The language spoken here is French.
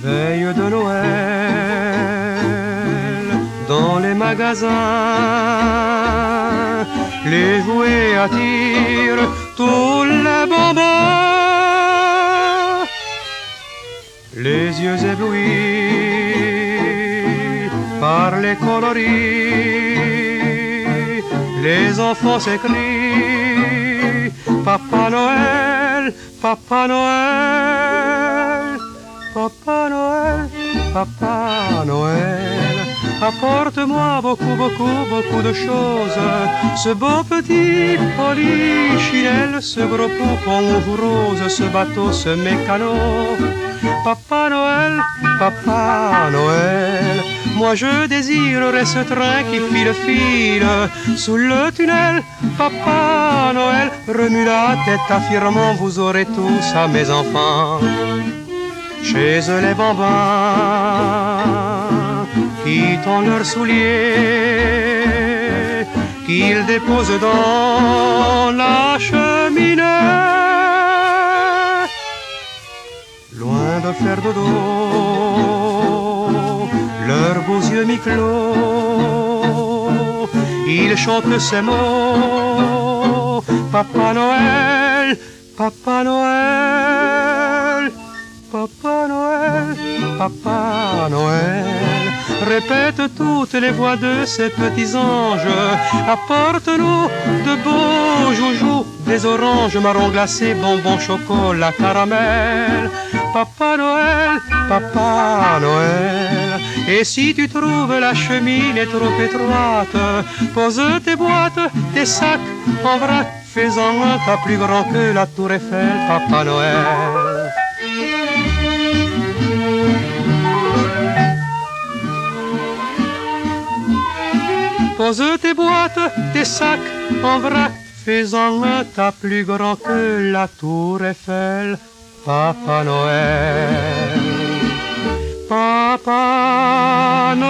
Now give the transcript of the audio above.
Veille de Noël dans les magasins, les jouets attirent tous les bambins, les yeux éblouis par les coloris, les enfants s'écrient Papa Noël, Papa Noël, Papa Noël, Papa Noël. Apporte-moi beaucoup, beaucoup, beaucoup de choses. Ce beau petit polichinelle, ce gros poupon rose, ce bateau, ce mécano. Papa Noël, Papa Noël, moi je désirerais ce train qui file, file sous le tunnel. Papa Noël, remue la tête affirmant, vous aurez tous à mes enfants. Chez eux les bambins quittant leurs souliers qu'ils déposent dans la cheminée. Loin de faire de dos beaux yeux mi-clos, ils chantent ces mots. Papa Noël, Papa Noël, Papa Noël, Papa Noël répète toutes les voix de ces petits anges. Apporte-nous de beaux joujoux, des oranges marron glacés, bonbons, chocolat, caramel. Papa Noël, Papa Noël. Et si tu trouves la cheminée trop étroite, pose tes boîtes, tes sacs en vrac, fais-en un tas plus grand que la tour Eiffel, Papa Noël. Pose tes boîtes, tes sacs en vrac, fais-en un tas plus grand que la tour Eiffel, Papa Noël. Papa Noël.